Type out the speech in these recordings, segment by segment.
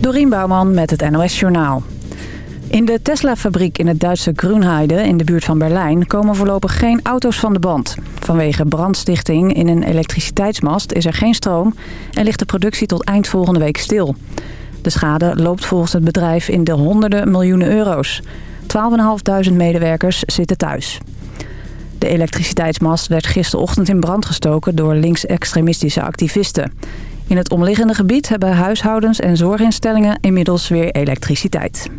Dorien Bouwman met het NOS Journaal. In de Tesla-fabriek in het Duitse Grunheide in de buurt van Berlijn... komen voorlopig geen auto's van de band. Vanwege brandstichting in een elektriciteitsmast is er geen stroom... en ligt de productie tot eind volgende week stil. De schade loopt volgens het bedrijf in de honderden miljoenen euro's. 12.500 medewerkers zitten thuis. De elektriciteitsmast werd gisterochtend in brand gestoken door linksextremistische activisten. In het omliggende gebied hebben huishoudens en zorginstellingen inmiddels weer elektriciteit.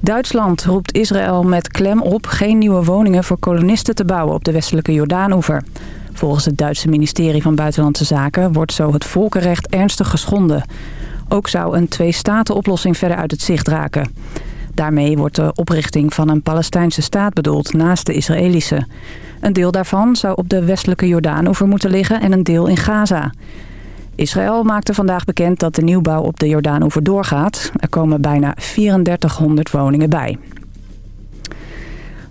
Duitsland roept Israël met klem op geen nieuwe woningen voor kolonisten te bouwen op de westelijke Jordaanoever. Volgens het Duitse ministerie van Buitenlandse Zaken wordt zo het volkenrecht ernstig geschonden. Ook zou een twee-staten-oplossing verder uit het zicht raken. Daarmee wordt de oprichting van een Palestijnse staat bedoeld naast de Israëlische. Een deel daarvan zou op de westelijke Jordaanoever moeten liggen en een deel in Gaza. Israël maakte vandaag bekend dat de nieuwbouw op de Jordaanoever doorgaat. Er komen bijna 3400 woningen bij.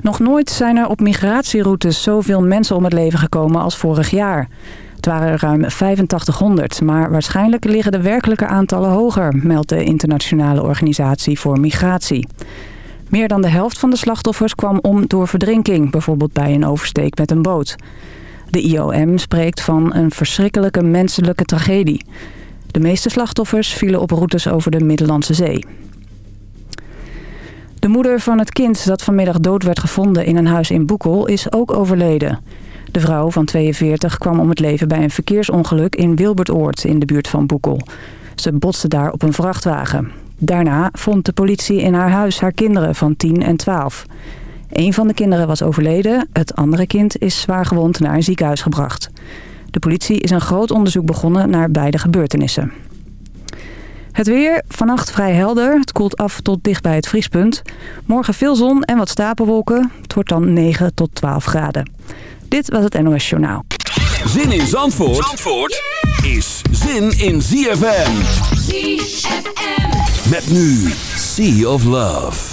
Nog nooit zijn er op migratieroutes zoveel mensen om het leven gekomen als vorig jaar. Het waren ruim 8500, maar waarschijnlijk liggen de werkelijke aantallen hoger, meldt de Internationale Organisatie voor Migratie. Meer dan de helft van de slachtoffers kwam om door verdrinking, bijvoorbeeld bij een oversteek met een boot. De IOM spreekt van een verschrikkelijke menselijke tragedie. De meeste slachtoffers vielen op routes over de Middellandse Zee. De moeder van het kind dat vanmiddag dood werd gevonden in een huis in Boekel is ook overleden. De vrouw van 42 kwam om het leven bij een verkeersongeluk in Wilbertoord in de buurt van Boekel. Ze botste daar op een vrachtwagen. Daarna vond de politie in haar huis haar kinderen van 10 en 12. Een van de kinderen was overleden, het andere kind is zwaar gewond naar een ziekenhuis gebracht. De politie is een groot onderzoek begonnen naar beide gebeurtenissen. Het weer, vannacht vrij helder. Het koelt af tot dicht bij het vriespunt. Morgen veel zon en wat stapelwolken. Het wordt dan 9 tot 12 graden. Dit was het NOS Journaal. Zin in Zandvoort, Zandvoort is zin in ZFM. ZFM. Met nu Sea of Love.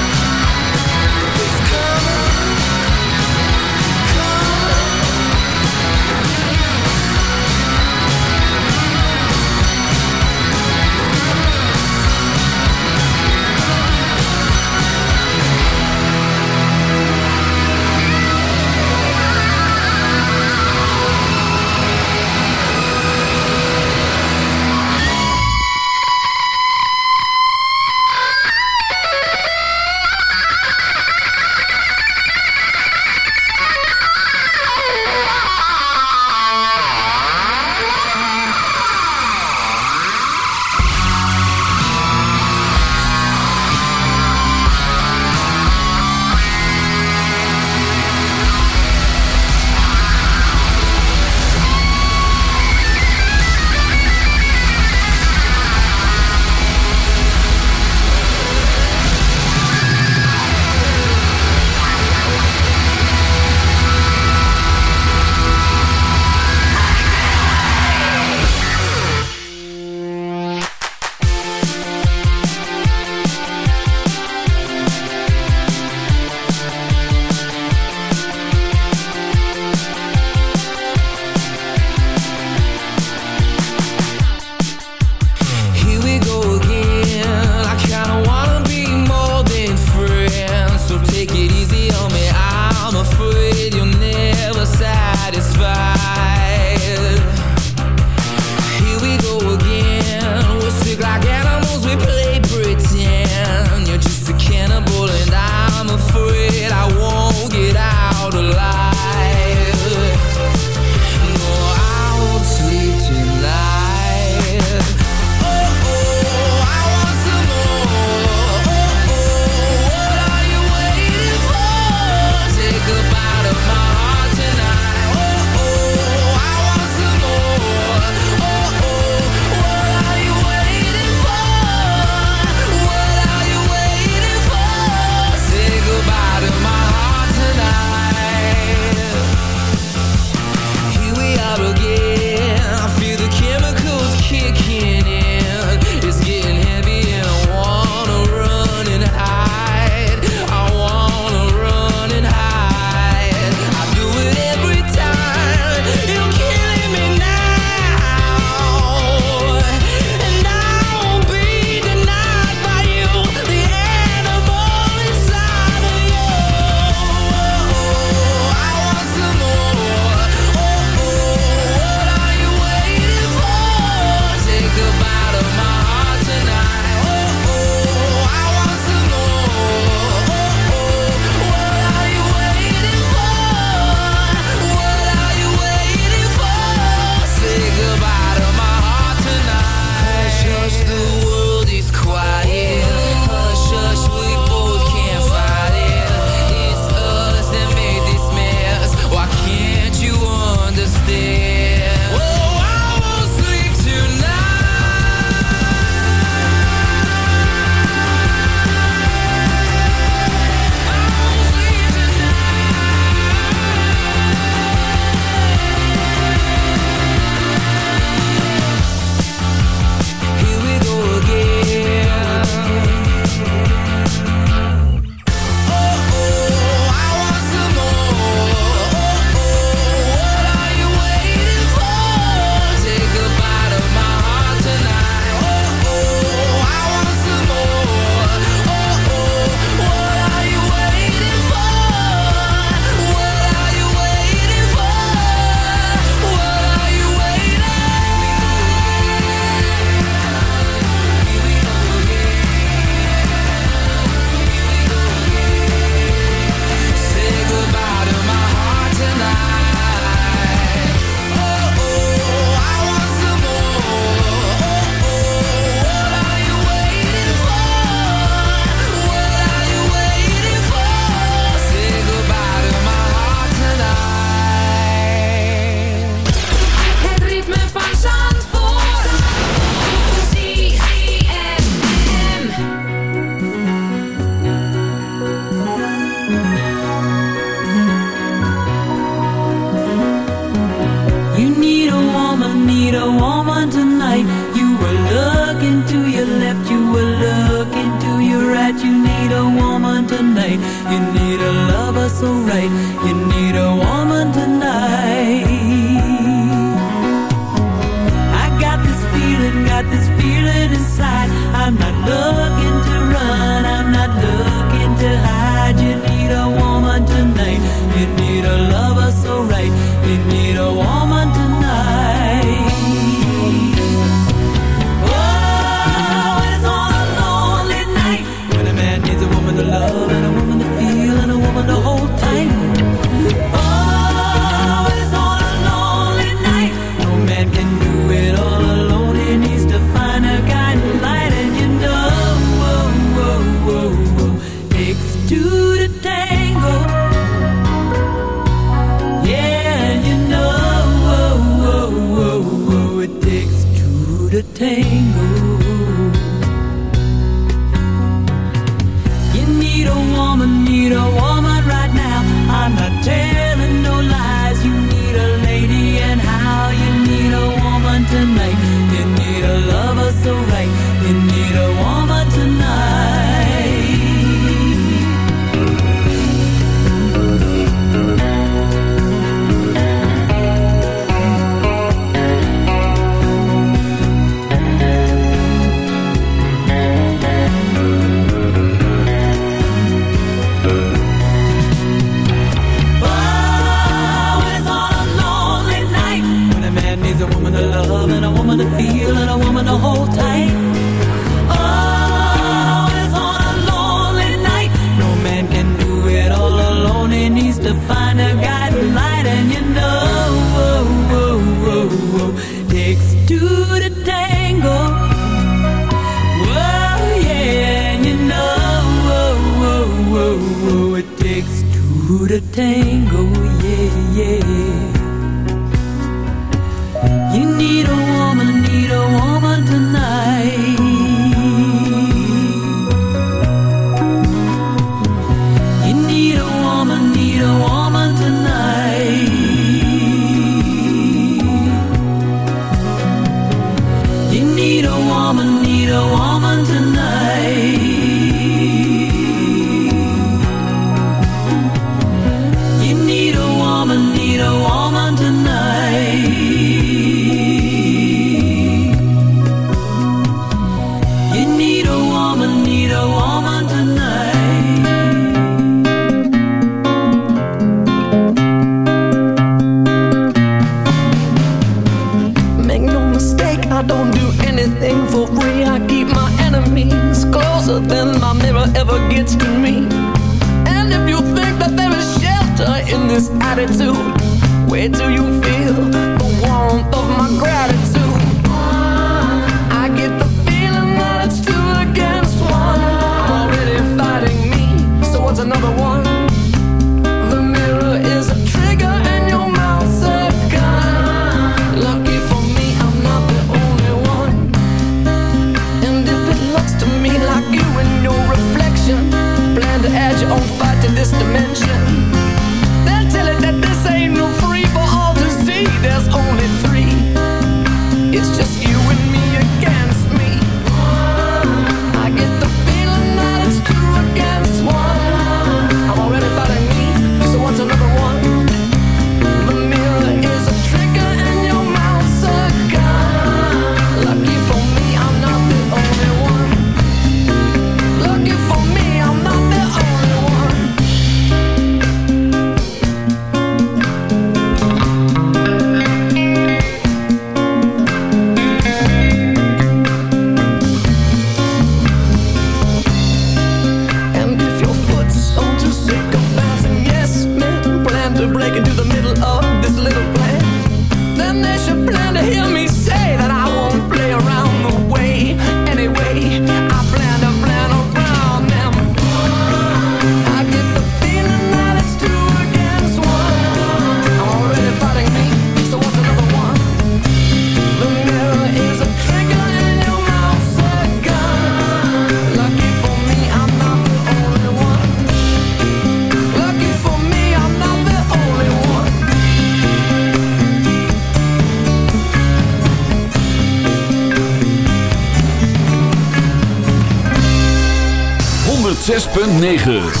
106.9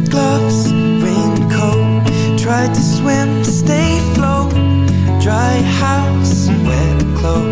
gloves, raincoat Tried to swim, stay float Dry house, wet clothes.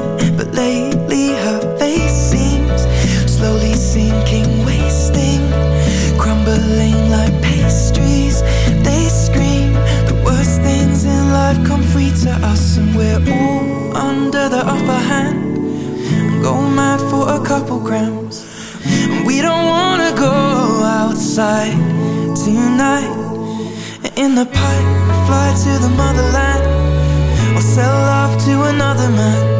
the pipe, fly to the motherland, or sell love to another man.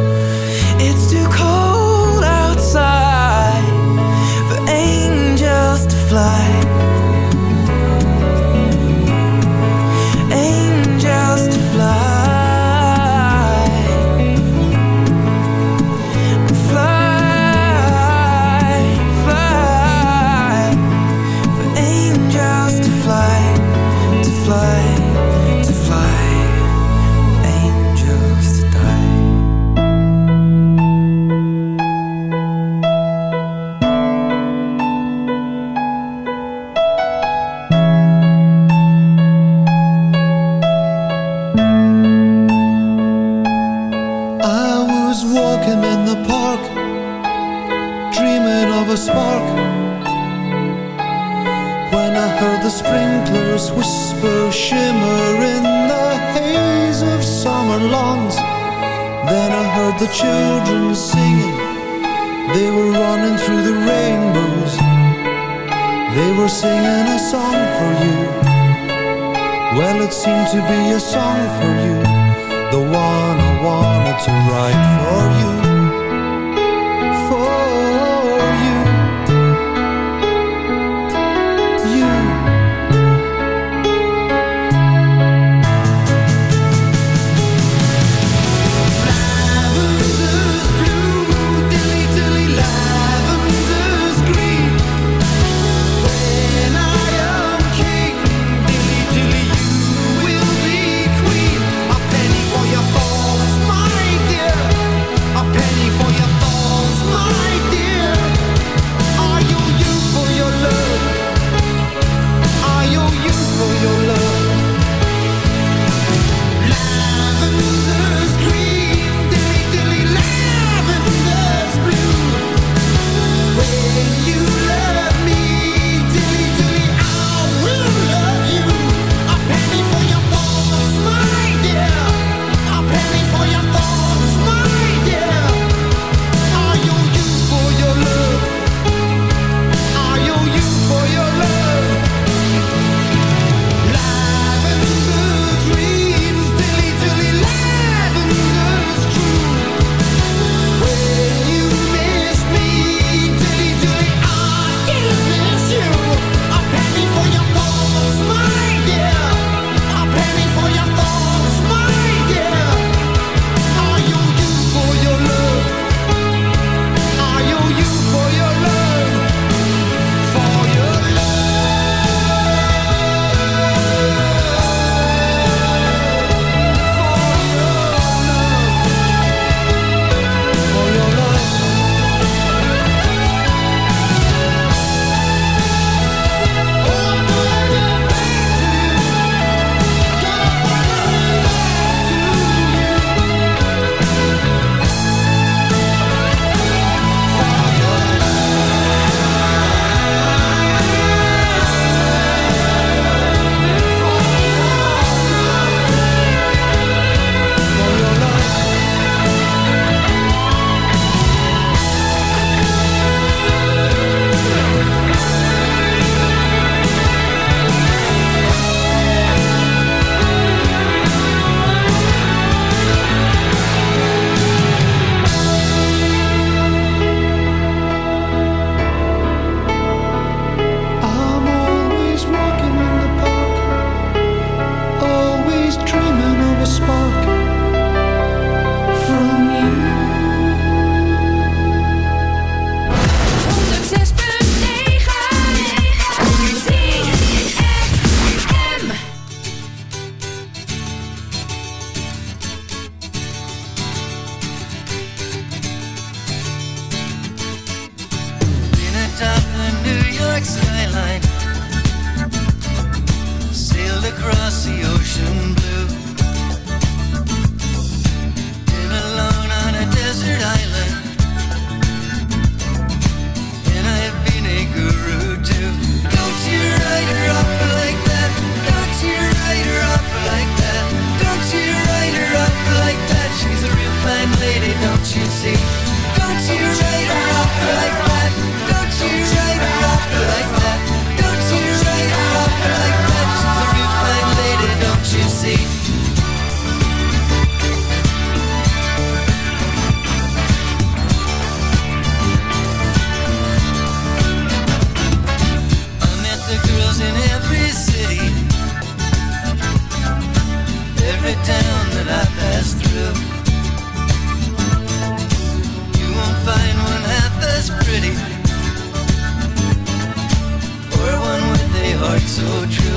So true.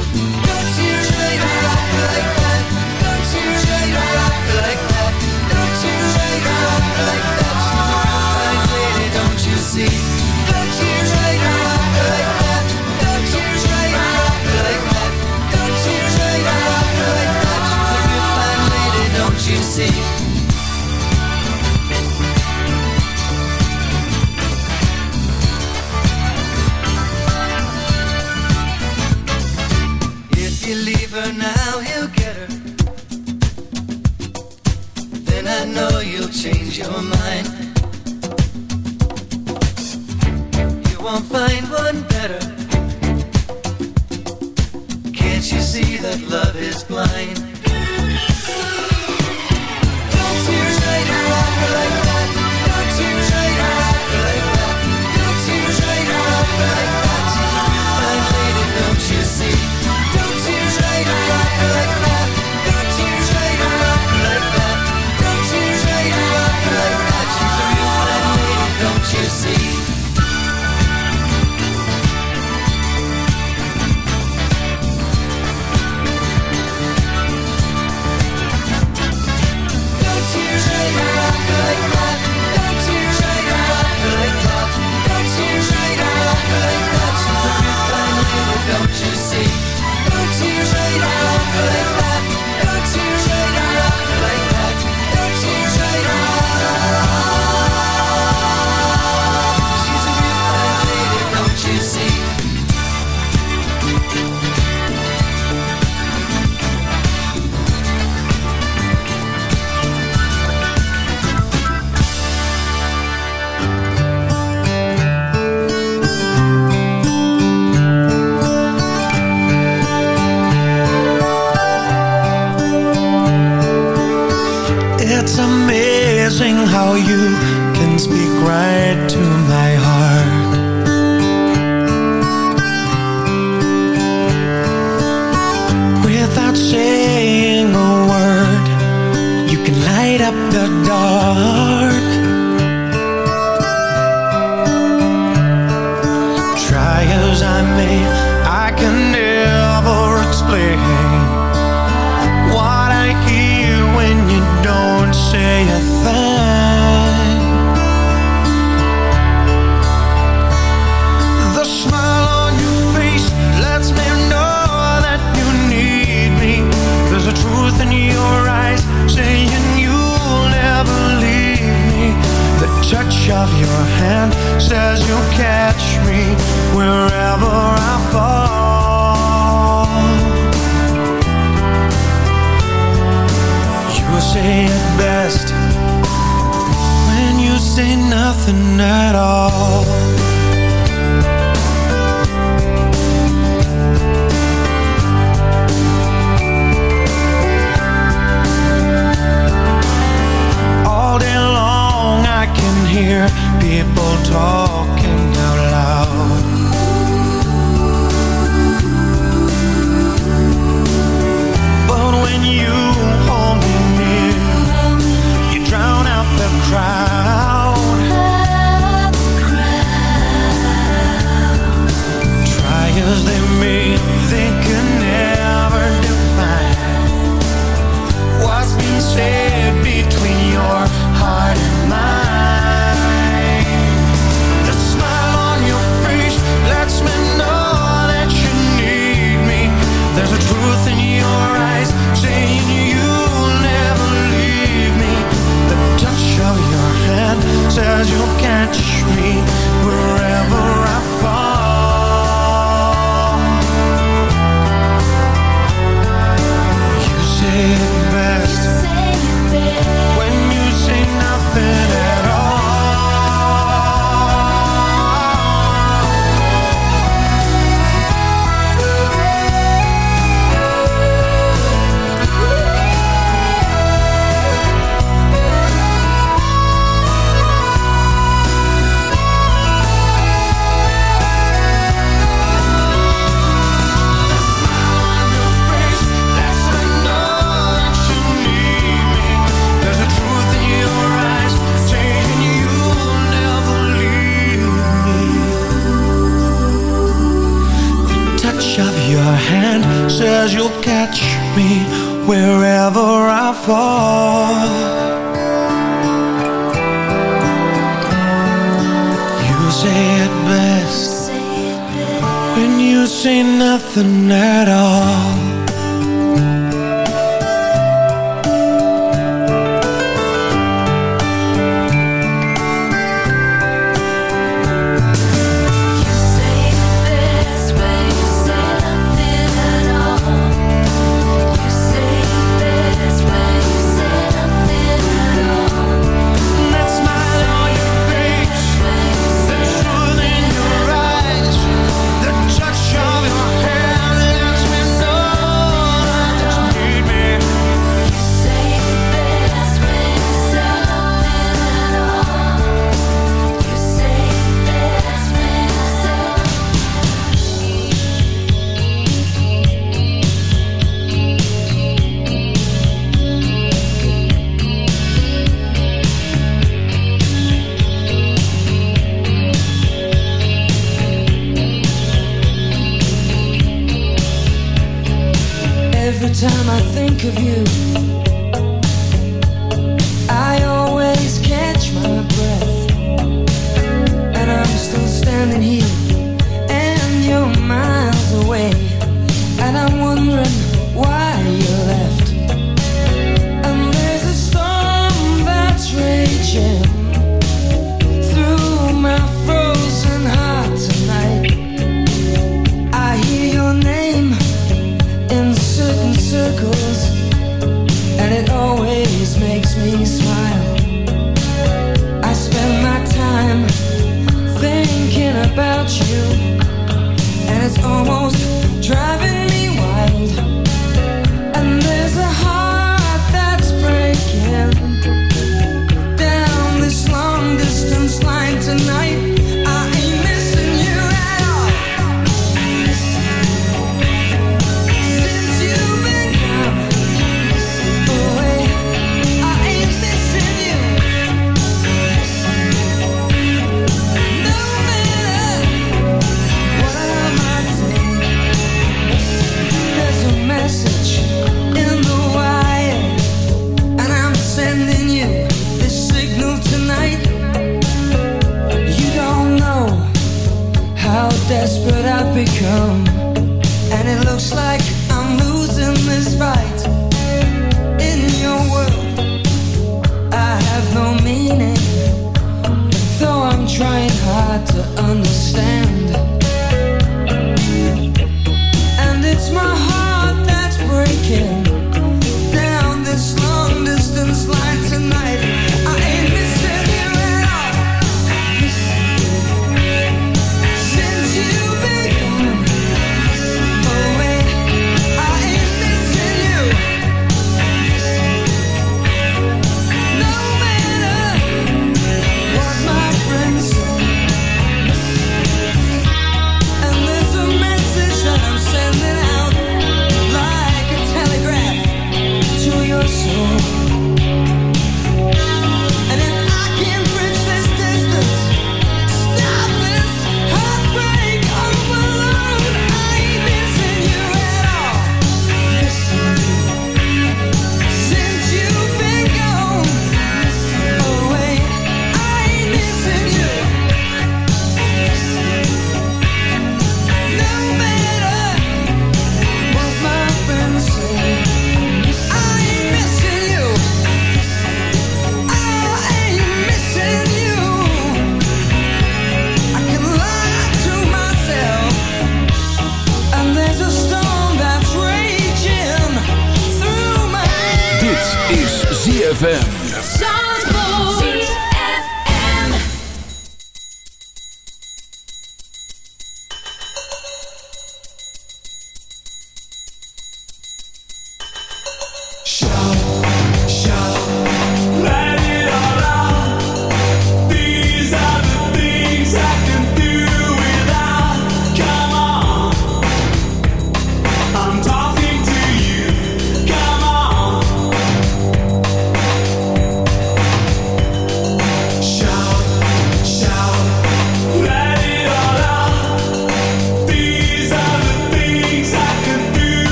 ZFM.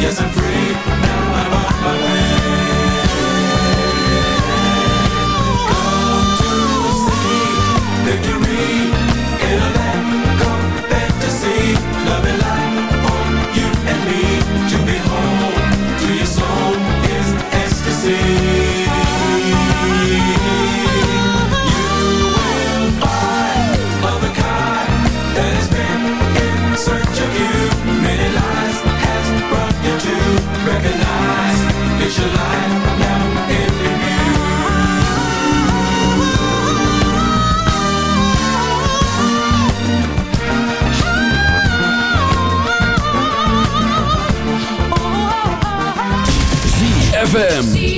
Yes, I'm free. ZFM.